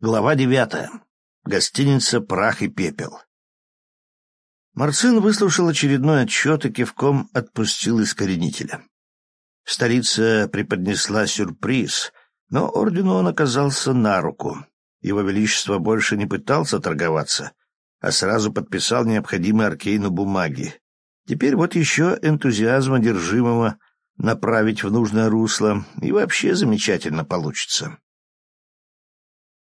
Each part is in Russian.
Глава девятая. Гостиница «Прах и пепел». Марцин выслушал очередной отчет и кивком отпустил искоренителя. Столица преподнесла сюрприз, но ордену он оказался на руку. Его Величество больше не пытался торговаться, а сразу подписал необходимые Аркейну бумаги. Теперь вот еще энтузиазм одержимого направить в нужное русло, и вообще замечательно получится.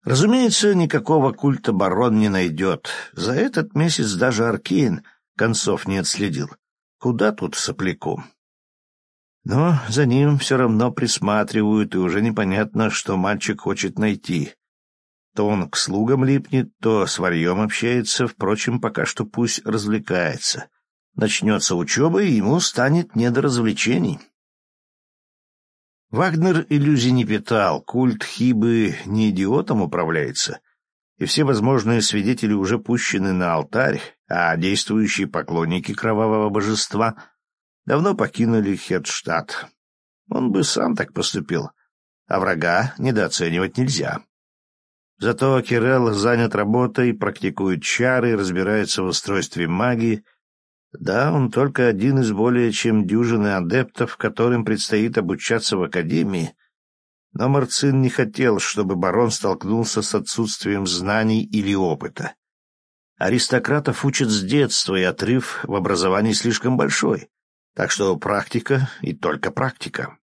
Разумеется, никакого культа барон не найдет. За этот месяц даже Аркейн концов не отследил. Куда тут сопляку? Но за ним все равно присматривают, и уже непонятно, что мальчик хочет найти. То он к слугам липнет, то с варьем общается, впрочем, пока что пусть развлекается. Начнется учеба, и ему станет не до развлечений. Вагнер иллюзий не питал, культ Хибы не идиотом управляется, и все возможные свидетели уже пущены на алтарь, а действующие поклонники кровавого божества давно покинули Хедштадт. Он бы сам так поступил, а врага недооценивать нельзя. Зато Кирелл занят работой, практикует чары, разбирается в устройстве магии — да, он только один из более чем дюжины адептов, которым предстоит обучаться в академии, но Марцин не хотел, чтобы барон столкнулся с отсутствием знаний или опыта. Аристократов учат с детства, и отрыв в образовании слишком большой, так что практика и только практика.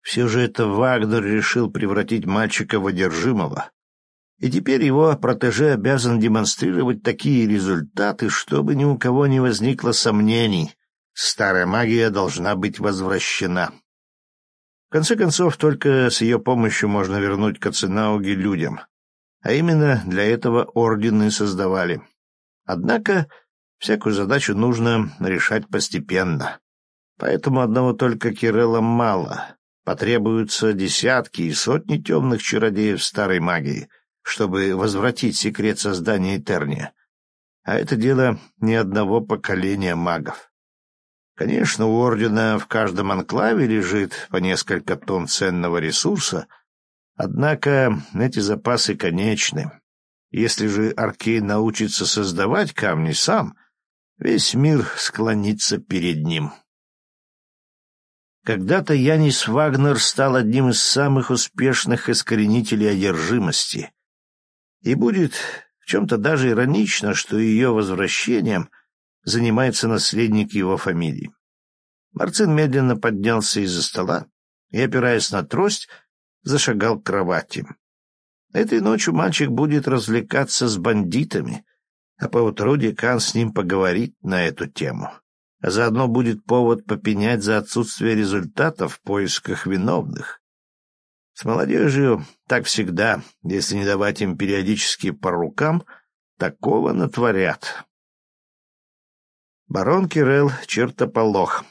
Все же это Вагнер решил превратить мальчика в одержимого, и теперь его протеже обязан демонстрировать такие результаты, чтобы ни у кого не возникло сомнений. Старая магия должна быть возвращена. В конце концов, только с ее помощью можно вернуть Каценауги людям. А именно для этого ордены создавали. Однако всякую задачу нужно решать постепенно. Поэтому одного только Кирелла мало. Потребуются десятки и сотни темных чародеев старой магии — чтобы возвратить секрет создания Этерния. А это дело не одного поколения магов. Конечно, у Ордена в каждом анклаве лежит по несколько тонн ценного ресурса, однако эти запасы конечны. Если же Аркей научится создавать камни сам, весь мир склонится перед ним. Когда-то Янис Вагнер стал одним из самых успешных искоренителей одержимости, и будет в чем-то даже иронично, что ее возвращением занимается наследник его фамилии. Марцин медленно поднялся из-за стола и, опираясь на трость, зашагал к кровати. Этой ночью мальчик будет развлекаться с бандитами, а поутру декан с ним поговорит на эту тему. А заодно будет повод попенять за отсутствие результатов в поисках виновных. С молодежью так всегда, если не давать им периодически по рукам, такого натворят. Барон Кирелл — чертополох.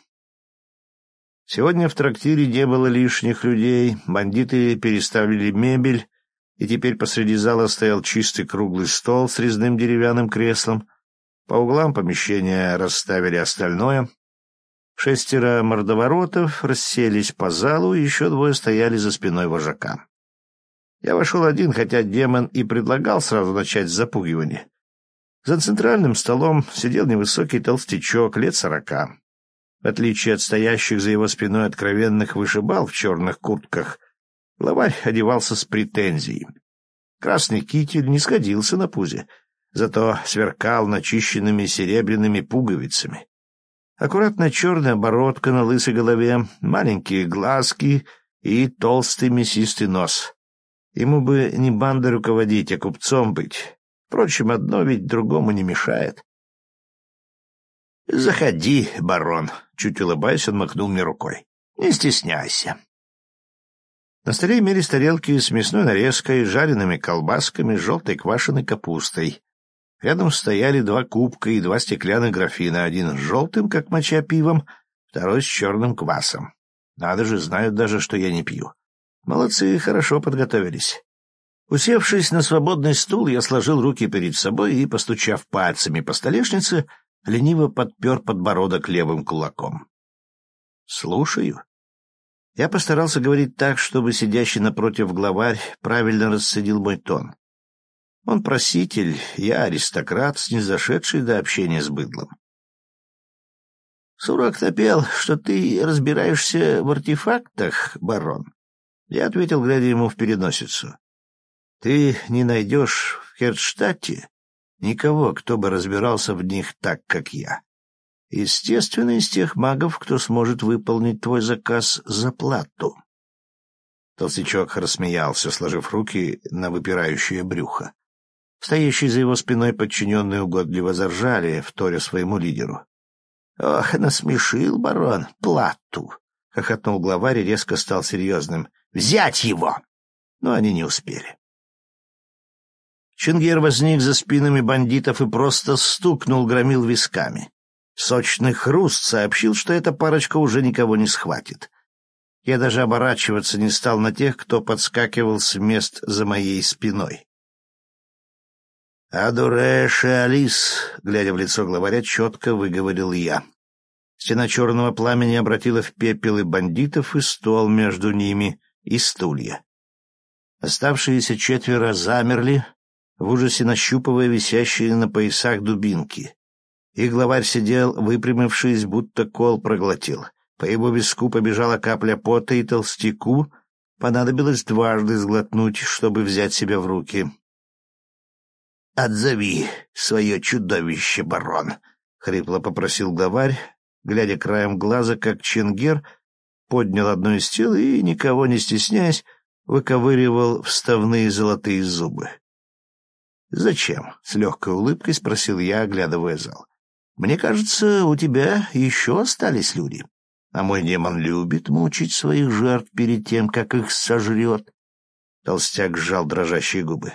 Сегодня в трактире не было лишних людей, бандиты переставили мебель, и теперь посреди зала стоял чистый круглый стол с резным деревянным креслом. По углам помещения расставили остальное, Шестеро мордоворотов расселись по залу, и еще двое стояли за спиной вожака. Я вошел один, хотя демон и предлагал сразу начать с запугивания. За центральным столом сидел невысокий толстячок лет сорока. В отличие от стоящих за его спиной откровенных вышибал в черных куртках, главарь одевался с претензией. Красный китель не сходился на пузе, зато сверкал начищенными серебряными пуговицами. Аккуратная черная бородка на лысой голове, маленькие глазки и толстый мясистый нос. Ему бы не бандой руководить, а купцом быть. Впрочем, одно ведь другому не мешает. «Заходи, барон», — чуть улыбаясь, он махнул мне рукой. «Не стесняйся». На столе имелись тарелки с мясной нарезкой, жареными колбасками, желтой квашеной капустой. Рядом стояли два кубка и два стеклянных графина, один с желтым, как моча, пивом, второй с черным квасом. Надо же, знают даже, что я не пью. Молодцы, хорошо подготовились. Усевшись на свободный стул, я сложил руки перед собой и, постучав пальцами по столешнице, лениво подпер подбородок левым кулаком. «Слушаю». Я постарался говорить так, чтобы сидящий напротив главарь правильно расценил мой тон. Он проситель, я аристократ, снизошедший до общения с быдлом. Сурок напел, что ты разбираешься в артефактах, барон. Я ответил, глядя ему в переносицу. Ты не найдешь в Хердштадте никого, кто бы разбирался в них так, как я. Естественно, из тех магов, кто сможет выполнить твой заказ за плату. Толстячок рассмеялся, сложив руки на выпирающее брюхо. Стоящие за его спиной подчиненные угодливо заржали, вторя своему лидеру. — Ох, насмешил барон, плату! — хохотнул главарь и резко стал серьезным. — Взять его! Но они не успели. Чингер возник за спинами бандитов и просто стукнул, громил висками. Сочный хруст сообщил, что эта парочка уже никого не схватит. Я даже оборачиваться не стал на тех, кто подскакивал с мест за моей спиной. «Адуреш Алис», — глядя в лицо главаря, четко выговорил я. Стена черного пламени обратила в пепел и бандитов, и стол между ними, и стулья. Оставшиеся четверо замерли, в ужасе нащупывая висящие на поясах дубинки. И главарь сидел, выпрямившись, будто кол проглотил. По его виску побежала капля пота, и толстяку понадобилось дважды сглотнуть, чтобы взять себя в руки. «Отзови свое чудовище, барон!» — хрипло попросил главарь, глядя краем глаза, как Ченгер поднял одно из тел и, никого не стесняясь, выковыривал вставные золотые зубы. «Зачем?» — с легкой улыбкой спросил я, оглядывая зал. Мне кажется, у тебя еще остались люди. А мой демон любит мучить своих жертв перед тем, как их сожрет. Толстяк сжал дрожащие губы.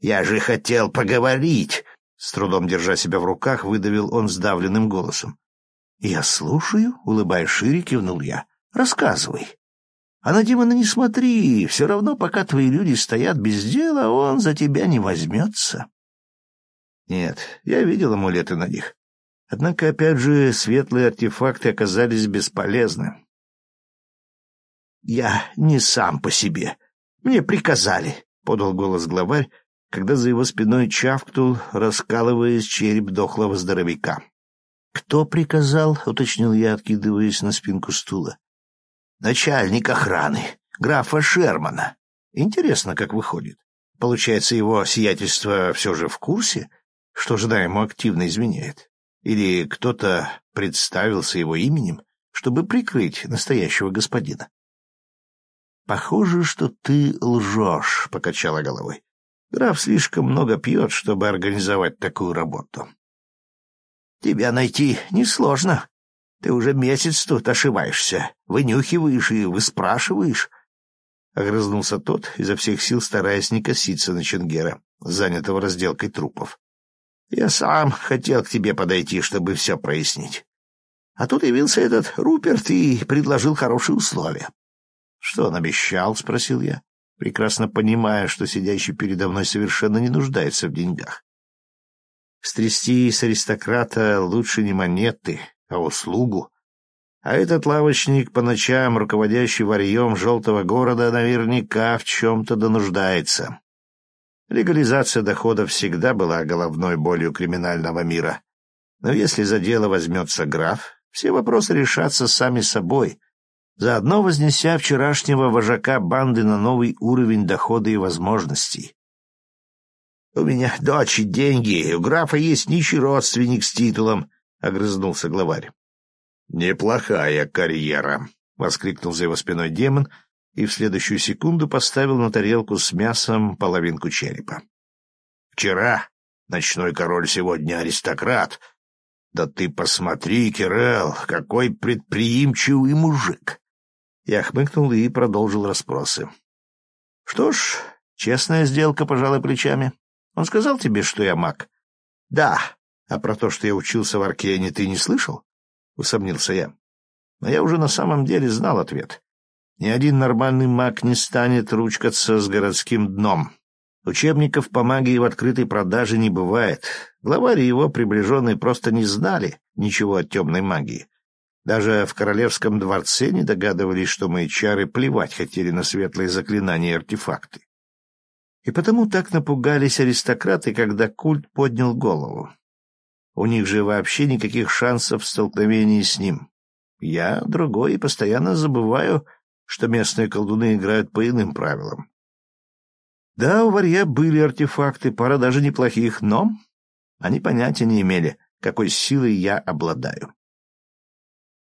«Я же хотел поговорить!» С трудом держа себя в руках, выдавил он сдавленным голосом. «Я слушаю», — улыбаясь шире, кивнул я. «Рассказывай». «А на демона не смотри, все равно, пока твои люди стоят без дела, он за тебя не возьмется». «Нет, я видел амулеты на них. Однако, опять же, светлые артефакты оказались бесполезны. «Я не сам по себе. Мне приказали», — подал голос главарь, когда за его спиной чавкнул, раскалываясь череп дохлого здоровяка. «Кто приказал?» — уточнил я, откидываясь на спинку стула. «Начальник охраны, графа Шермана. Интересно, как выходит. Получается, его сиятельство все же в курсе, что жена ему активно изменяет?» Или кто-то представился его именем, чтобы прикрыть настоящего господина? «Похоже, что ты лжешь», — покачала головой. «Граф слишком много пьет, чтобы организовать такую работу». «Тебя найти несложно. Ты уже месяц тут ошиваешься, вынюхиваешь и выспрашиваешь». Огрызнулся тот, изо всех сил стараясь не коситься на Ченгера, занятого разделкой трупов. Я сам хотел к тебе подойти, чтобы все прояснить. А тут явился этот Руперт и предложил хорошие условия. — Что он обещал? — спросил я, прекрасно понимая, что сидящий передо мной совершенно не нуждается в деньгах. Стрясти с аристократа лучше не монеты, а услугу. А этот лавочник по ночам, руководящий варьем желтого города, наверняка в чем-то донуждается. Легализация доходов всегда была головной болью криминального мира. Но если за дело возьмется граф, все вопросы решатся сами собой, заодно вознеся вчерашнего вожака банды на новый уровень дохода и возможностей. «У меня дочь и деньги, у графа есть нищий родственник с титулом», — огрызнулся главарь. «Неплохая карьера», — воскликнул за его спиной демон — и в следующую секунду поставил на тарелку с мясом половинку черепа. «Вчера ночной король, сегодня аристократ. Да ты посмотри, Кирелл, какой предприимчивый мужик!» Я хмыкнул и продолжил расспросы. «Что ж, честная сделка, пожалуй, плечами. Он сказал тебе, что я маг?» «Да. А про то, что я учился в Аркене, ты не слышал?» — усомнился я. Но я уже на самом деле знал ответ. Ни один нормальный маг не станет ручкаться с городским дном. Учебников по магии в открытой продаже не бывает. Главарь и его приближенные просто не знали ничего о темной магии. Даже в королевском дворце не догадывались, что мои чары плевать хотели на светлые заклинания и артефакты. И потому так напугались аристократы, когда культ поднял голову. У них же вообще никаких шансов в столкновении с ним. Я другой и постоянно забываю, что местные колдуны играют по иным правилам. Да, у варья были артефакты, пара даже неплохих, но они понятия не имели, какой силой я обладаю. —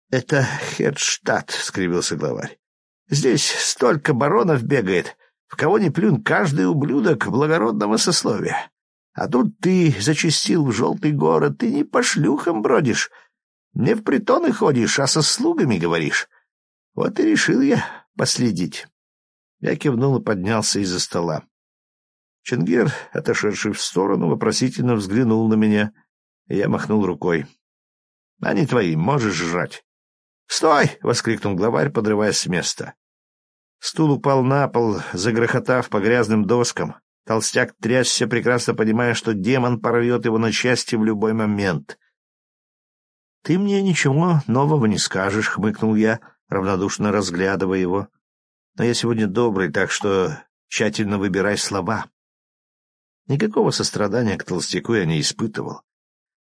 Это Хедштадт, — скривился главарь. — Здесь столько баронов бегает, в кого ни плюнь каждый ублюдок благородного сословия. А тут ты зачастил в желтый город, ты не по шлюхам бродишь, не в притоны ходишь, а со слугами говоришь. Вот и решил я последить. Я кивнул и поднялся из-за стола. Ченгер, отошедший в сторону, вопросительно взглянул на меня, и я махнул рукой. — Они твои, можешь жрать. — Стой! — воскликнул главарь, подрываясь с места. Стул упал на пол, загрохотав по грязным доскам. Толстяк трясся, прекрасно понимая, что демон порвет его на части в любой момент. — Ты мне ничего нового не скажешь, — хмыкнул я, равнодушно разглядывая его. — Но я сегодня добрый, так что тщательно выбирай слова. Никакого сострадания к толстяку я не испытывал.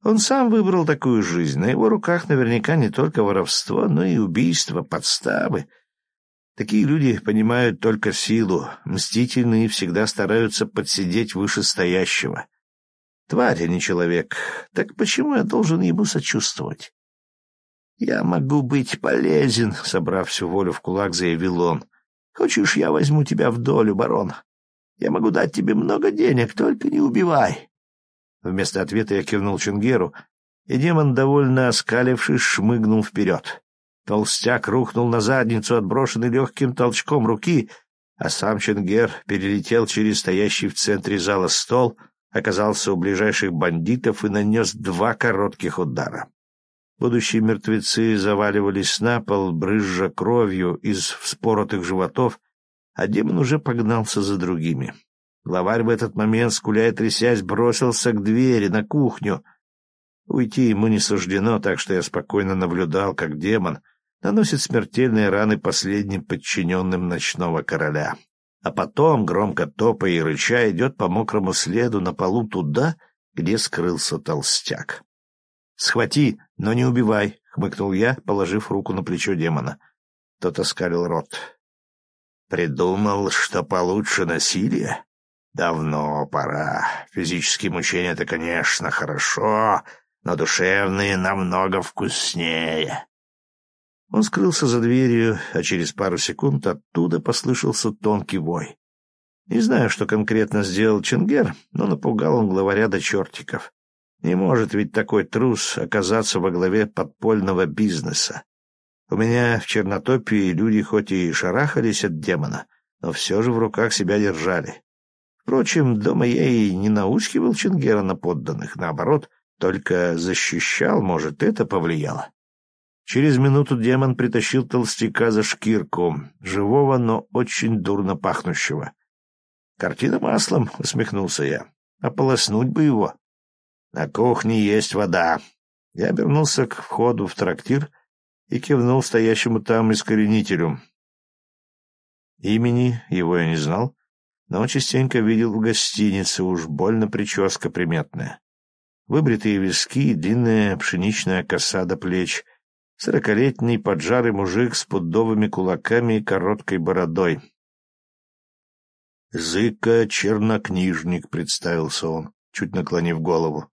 Он сам выбрал такую жизнь. На его руках наверняка не только воровство, но и убийство, подставы — Такие люди понимают только силу, мстительные всегда стараются подсидеть вышестоящего. Тварь, а не человек. Так почему я должен ему сочувствовать? «Я могу быть полезен», — собрав всю волю в кулак, заявил он. «Хочешь, я возьму тебя в долю, барон? Я могу дать тебе много денег, только не убивай». Вместо ответа я кивнул Чунгеру, и демон, довольно оскалившись, шмыгнул вперед. Толстяк рухнул на задницу, отброшенный легким толчком руки, а сам Ченгер перелетел через стоящий в центре зала стол, оказался у ближайших бандитов и нанес два коротких удара. Будущие мертвецы заваливались на пол, брызжа кровью из вспоротых животов, а демон уже погнался за другими. Главарь в этот момент, скуляя трясясь, бросился к двери, на кухню. Уйти ему не суждено, так что я спокойно наблюдал, как демон — наносит смертельные раны последним подчиненным ночного короля. А потом, громко топая и рыча, идет по мокрому следу на полу туда, где скрылся толстяк. «Схвати, но не убивай», — хмыкнул я, положив руку на плечо демона. Тот оскалил рот. «Придумал, что получше насилие? Давно пора. Физические мучения — это, конечно, хорошо, но душевные намного вкуснее. Он скрылся за дверью, а через пару секунд оттуда послышался тонкий вой. Не знаю, что конкретно сделал Ченгер, но напугал он главаря до чертиков. Не может ведь такой трус оказаться во главе подпольного бизнеса. У меня в Чернотопии люди хоть и шарахались от демона, но все же в руках себя держали. Впрочем, дома я и не наускивал Чингера на подданных, наоборот, только защищал, может, это повлияло. Через минуту демон притащил толстяка за шкирку, живого, но очень дурно пахнущего. «Картина маслом», — усмехнулся я. «Ополоснуть бы его». «На кухне есть вода». Я обернулся к входу в трактир и кивнул стоящему там искоренителю. Имени его я не знал, но частенько видел в гостинице, уж больно прическа приметная. Выбритые виски, длинная пшеничная коса до плеч, Сорокалетний поджарый мужик с пудовыми кулаками и короткой бородой. «Зыка чернокнижник», — представился он, чуть наклонив голову.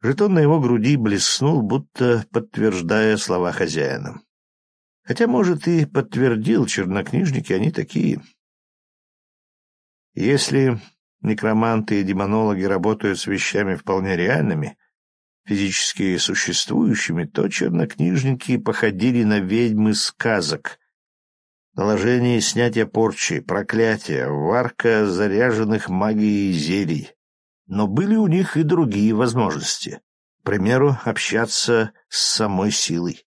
Жетон на его груди блеснул, будто подтверждая слова хозяина. Хотя, может, и подтвердил, чернокнижники они такие. Если некроманты и демонологи работают с вещами вполне реальными, физически существующими, то чернокнижники походили на ведьмы сказок. Наложение и снятие порчи, проклятия, варка заряженных магией зелий. Но были у них и другие возможности. К примеру, общаться с самой силой.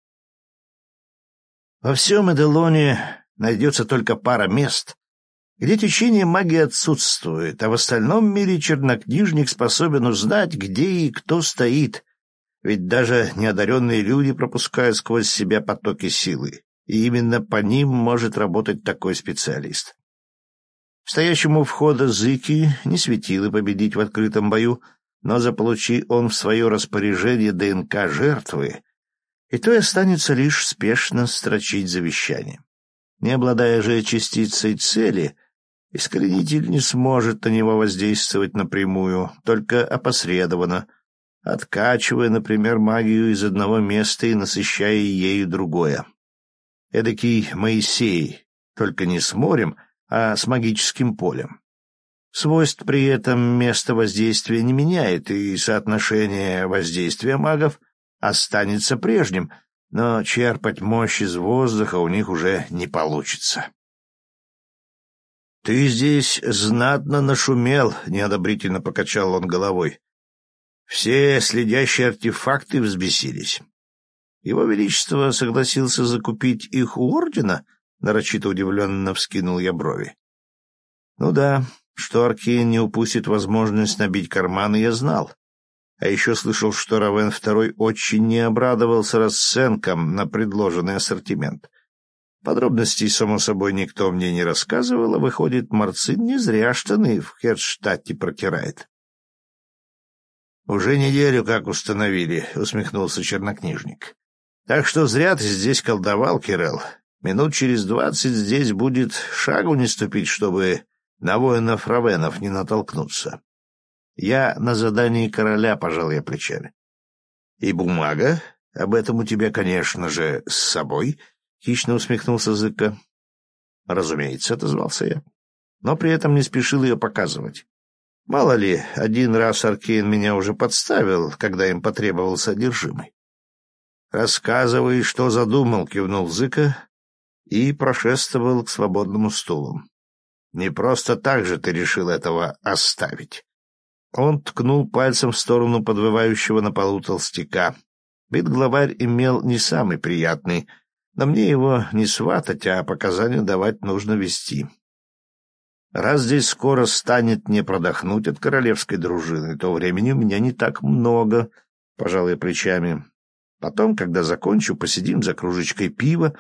Во всем Эделоне найдется только пара мест, где течение магии отсутствует, а в остальном мире чернокнижник способен узнать, где и кто стоит, Ведь даже неодаренные люди пропускают сквозь себя потоки силы, и именно по ним может работать такой специалист. Стоящему входа Зыки не светило победить в открытом бою, но заполучи он в свое распоряжение ДНК жертвы, и то и останется лишь спешно строчить завещание. Не обладая же частицей цели, искоренитель не сможет на него воздействовать напрямую, только опосредованно, откачивая, например, магию из одного места и насыщая ею другое. Эдакий Моисей, только не с морем, а с магическим полем. Свойств при этом место воздействия не меняет, и соотношение воздействия магов останется прежним, но черпать мощь из воздуха у них уже не получится. «Ты здесь знатно нашумел», — неодобрительно покачал он головой. «Все следящие артефакты взбесились. Его Величество согласился закупить их у Ордена?» — нарочито удивленно вскинул я брови. «Ну да, что Аркейн не упустит возможность набить карманы, я знал. А еще слышал, что Равен II очень не обрадовался расценкам на предложенный ассортимент. Подробностей, само собой, никто мне не рассказывал, а выходит, Марцин не зря штаны в Херштадте протирает. «Уже неделю как установили», — усмехнулся чернокнижник. «Так что зря ты здесь колдовал, Кирелл. Минут через двадцать здесь будет шагу не ступить, чтобы на воинов Равенов не натолкнуться. Я на задании короля, пожал я плечами. И бумага? Об этом у тебя, конечно же, с собой? Хищно усмехнулся Зыка. Разумеется, отозвался я. Но при этом не спешил ее показывать. Мало ли, один раз Аркейн меня уже подставил, когда им потребовался содержимый. «Рассказывай, что задумал», — кивнул Зыка и прошествовал к свободному стулу. «Не просто так же ты решил этого оставить». Он ткнул пальцем в сторону подвывающего на полу толстяка. Вид главарь имел не самый приятный, но мне его не сватать, а показания давать нужно вести. Раз здесь скоро станет не продохнуть от королевской дружины, то времени у меня не так много, пожалуй, плечами. Потом, когда закончу, посидим за кружечкой пива,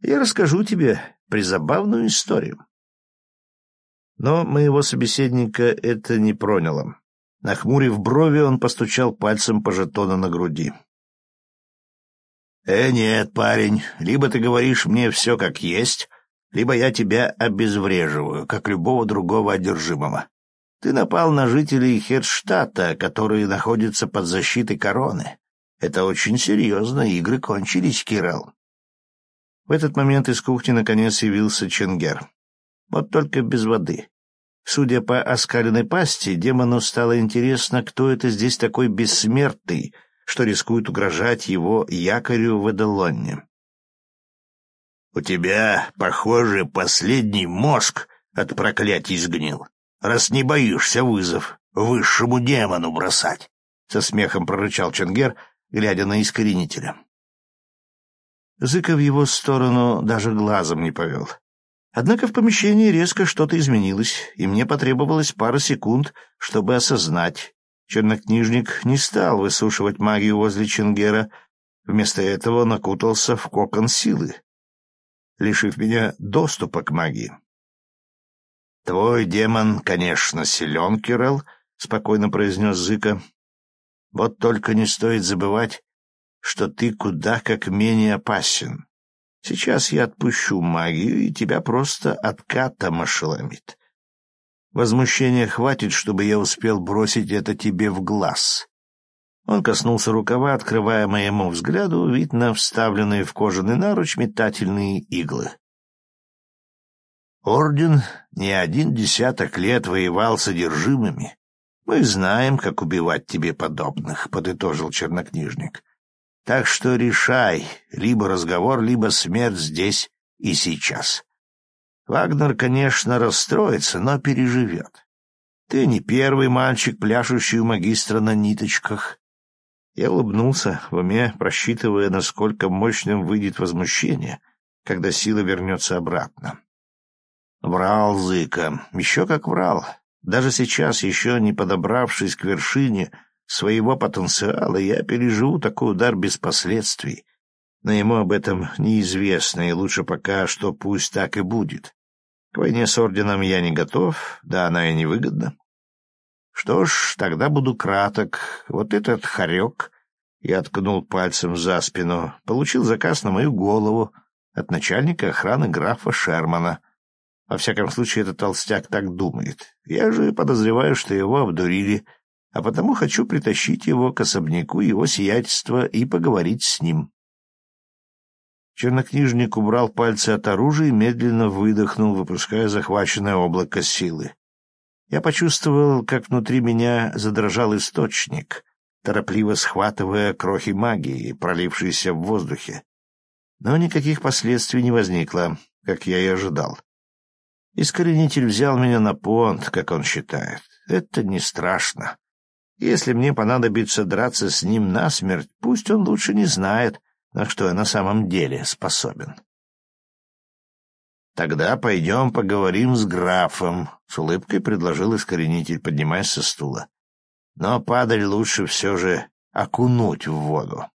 и я расскажу тебе призабавную историю. Но моего собеседника это не проняло. Нахмурив брови, он постучал пальцем по жетону на груди. «Э, нет, парень, либо ты говоришь мне все как есть, либо я тебя обезвреживаю, как любого другого одержимого. Ты напал на жителей Херштата, которые находятся под защитой короны. Это очень серьезно, игры кончились, Кирилл». В этот момент из кухни наконец явился Ченгер. Вот только без воды. Судя по оскаленной пасти, демону стало интересно, кто это здесь такой бессмертный, что рискует угрожать его якорю в Эделонне. «У тебя, похоже, последний мозг от проклятий сгнил, раз не боишься вызов высшему демону бросать», — со смехом прорычал Ченгер, глядя на искоренителя. Зыка в его сторону даже глазом не повел. Однако в помещении резко что-то изменилось, и мне потребовалось пара секунд, чтобы осознать. Чернокнижник не стал высушивать магию возле Чингера, вместо этого он окутался в кокон силы, лишив меня доступа к магии. — Твой демон, конечно, силен, Кирелл, — спокойно произнес Зыка. — Вот только не стоит забывать, что ты куда как менее опасен. Сейчас я отпущу магию, и тебя просто откатом ошеломит. Возмущения хватит, чтобы я успел бросить это тебе в глаз. Он коснулся рукава, открывая моему взгляду вид на вставленные в кожаный наруч метательные иглы. Орден не один десяток лет воевал с одержимыми. Мы знаем, как убивать тебе подобных, — подытожил чернокнижник. Так что решай, либо разговор, либо смерть здесь и сейчас. Вагнер, конечно, расстроится, но переживет. Ты не первый мальчик, пляшущий у магистра на ниточках. Я улыбнулся, в уме просчитывая, насколько мощным выйдет возмущение, когда сила вернется обратно. Врал Зыка, еще как врал. Даже сейчас, еще не подобравшись к вершине, своего потенциала, я переживу такой удар без последствий. Но ему об этом неизвестно, и лучше пока что пусть так и будет. К войне с орденом я не готов, да она и невыгодна. Что ж, тогда буду краток. Вот этот хорек, я ткнул пальцем за спину, получил заказ на мою голову от начальника охраны графа Шермана. Во всяком случае, этот толстяк так думает. Я же подозреваю, что его обдурили, а потому хочу притащить его к особняку его сиятельства и поговорить с ним. Чернокнижник убрал пальцы от оружия и медленно выдохнул, выпуская захваченное облако силы. Я почувствовал, как внутри меня задрожал источник, торопливо схватывая крохи магии, пролившиеся в воздухе. Но никаких последствий не возникло, как я и ожидал. Искоренитель взял меня на понт, как он считает. Это не страшно. Если мне понадобится драться с ним насмерть, пусть он лучше не знает, на что я на самом деле способен. «Тогда пойдем поговорим с графом», — с улыбкой предложил искоренитель, поднимаясь со стула. «Но падаль лучше все же окунуть в воду».